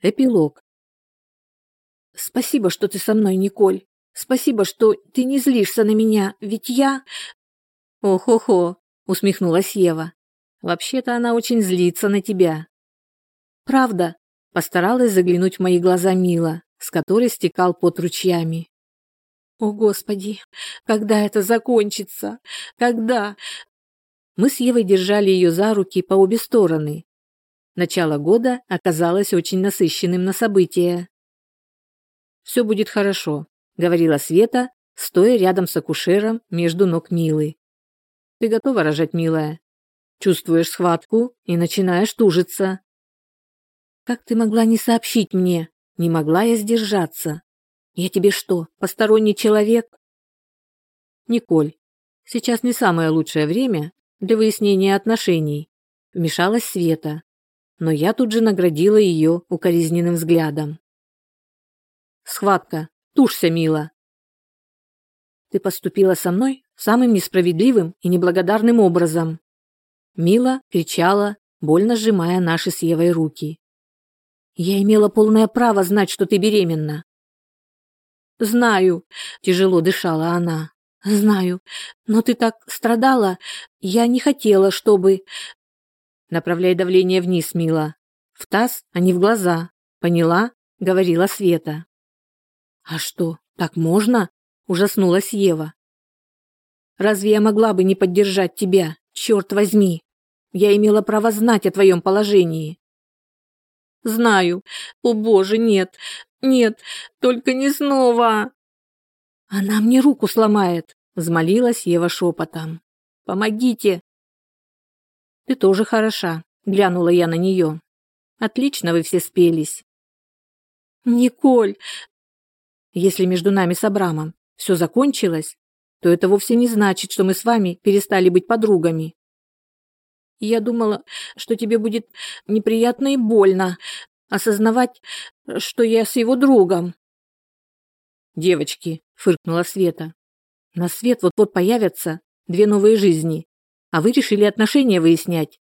Эпилог. Спасибо, что ты со мной, Николь. Спасибо, что ты не злишься на меня, ведь я... Ох-охо, усмехнулась Ева. Вообще-то она очень злится на тебя. Правда? Постаралась заглянуть в мои глаза Мила, с которой стекал под ручьями. О, Господи, когда это закончится? Когда? Мы с Евой держали ее за руки по обе стороны. Начало года оказалось очень насыщенным на события. «Все будет хорошо», — говорила Света, стоя рядом с акушером между ног Милы. «Ты готова рожать, милая? Чувствуешь схватку и начинаешь тужиться». «Как ты могла не сообщить мне? Не могла я сдержаться. Я тебе что, посторонний человек?» «Николь, сейчас не самое лучшее время для выяснения отношений», вмешалась Света, но я тут же наградила ее укоризненным взглядом. «Схватка, тушься, мила!» «Ты поступила со мной самым несправедливым и неблагодарным образом!» Мила кричала, больно сжимая наши с Евой руки. «Я имела полное право знать, что ты беременна!» «Знаю», — тяжело дышала она. Знаю, но ты так страдала. Я не хотела, чтобы... Направляй давление вниз, мила. В таз, а не в глаза. Поняла? Говорила Света. А что, так можно? Ужаснулась Ева. Разве я могла бы не поддержать тебя? Черт возьми. Я имела право знать о твоем положении. Знаю. О боже, нет. Нет, только не снова. Она мне руку сломает, взмолилась Ева шепотом. Помогите. Ты тоже хороша, глянула я на нее. Отлично вы все спелись. Николь, если между нами с Абрамом все закончилось, то это вовсе не значит, что мы с вами перестали быть подругами. Я думала, что тебе будет неприятно и больно осознавать, что я с его другом. Девочки, фыркнула Света. На свет вот-вот появятся две новые жизни, а вы решили отношения выяснять.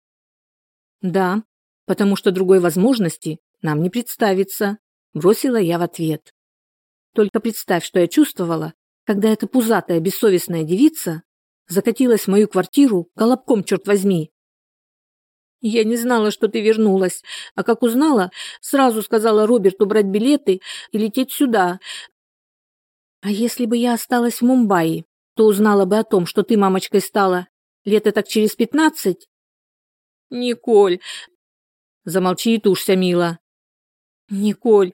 Да, потому что другой возможности нам не представится, бросила я в ответ. Только представь, что я чувствовала, когда эта пузатая бессовестная девица закатилась в мою квартиру колобком, черт возьми. Я не знала, что ты вернулась, а как узнала, сразу сказала Роберту брать билеты и лететь сюда, а если бы я осталась в Мумбаи, то узнала бы о том, что ты мамочкой стала лет так через пятнадцать? Николь. Замолчи и тушься, мила. Николь.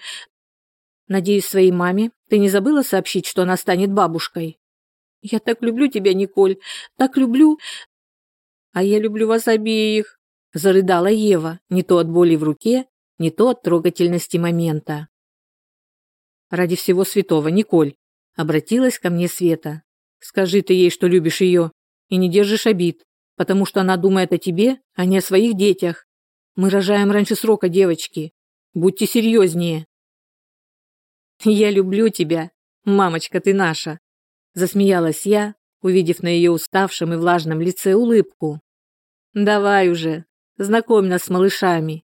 Надеюсь, своей маме ты не забыла сообщить, что она станет бабушкой? Я так люблю тебя, Николь, так люблю. А я люблю вас обеих, зарыдала Ева, не то от боли в руке, не то от трогательности момента. Ради всего святого, Николь, Обратилась ко мне Света. Скажи ты ей, что любишь ее, и не держишь обид, потому что она думает о тебе, а не о своих детях. Мы рожаем раньше срока, девочки. Будьте серьезнее. Я люблю тебя, мамочка ты наша. Засмеялась я, увидев на ее уставшем и влажном лице улыбку. Давай уже, знакомь нас с малышами.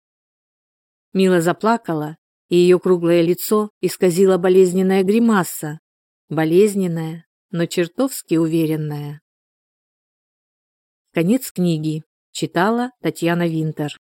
Мила заплакала, и ее круглое лицо исказило болезненная гримаса болезненная, но чертовски уверенная. Конец книги. Читала Татьяна Винтер.